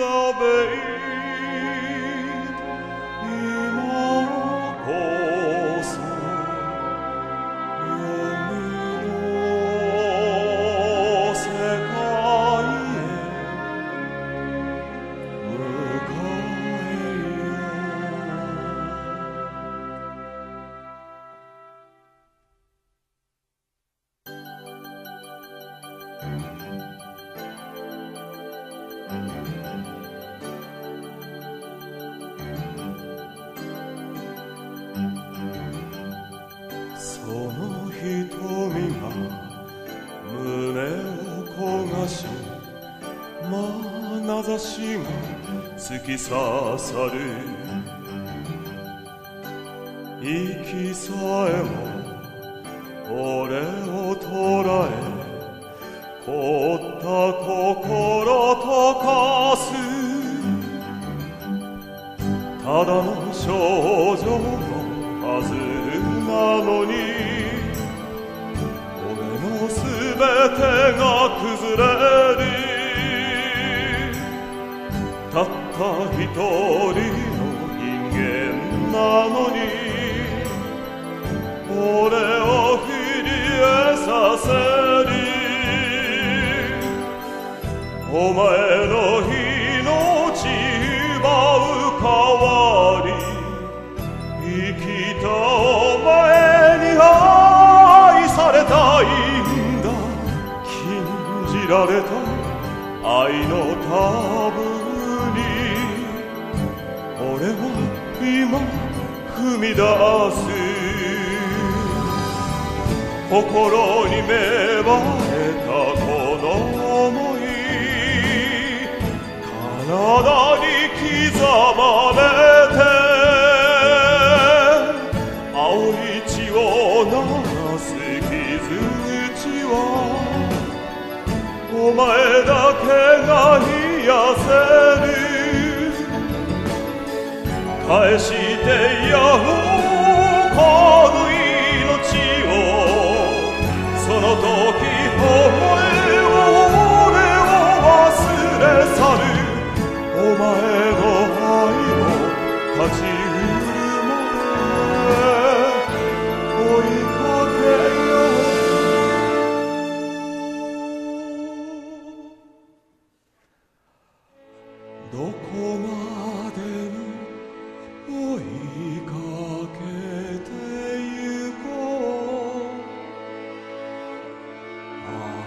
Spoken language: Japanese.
glaube ich. し眼差しが突き刺さる息さえも俺を捉え凍った心溶かすただの少女のはずなのに俺のすべてが崩れたった一人の人間なのに俺を震えさせるお前の命奪う代わり生きたお前に愛されたいんだ。禁じられた愛のタブー。俺は今踏み出す心に芽生えたこの想い体に刻まれて青い血を流す傷口はお前だけが癒せる返してやろうか。Oh.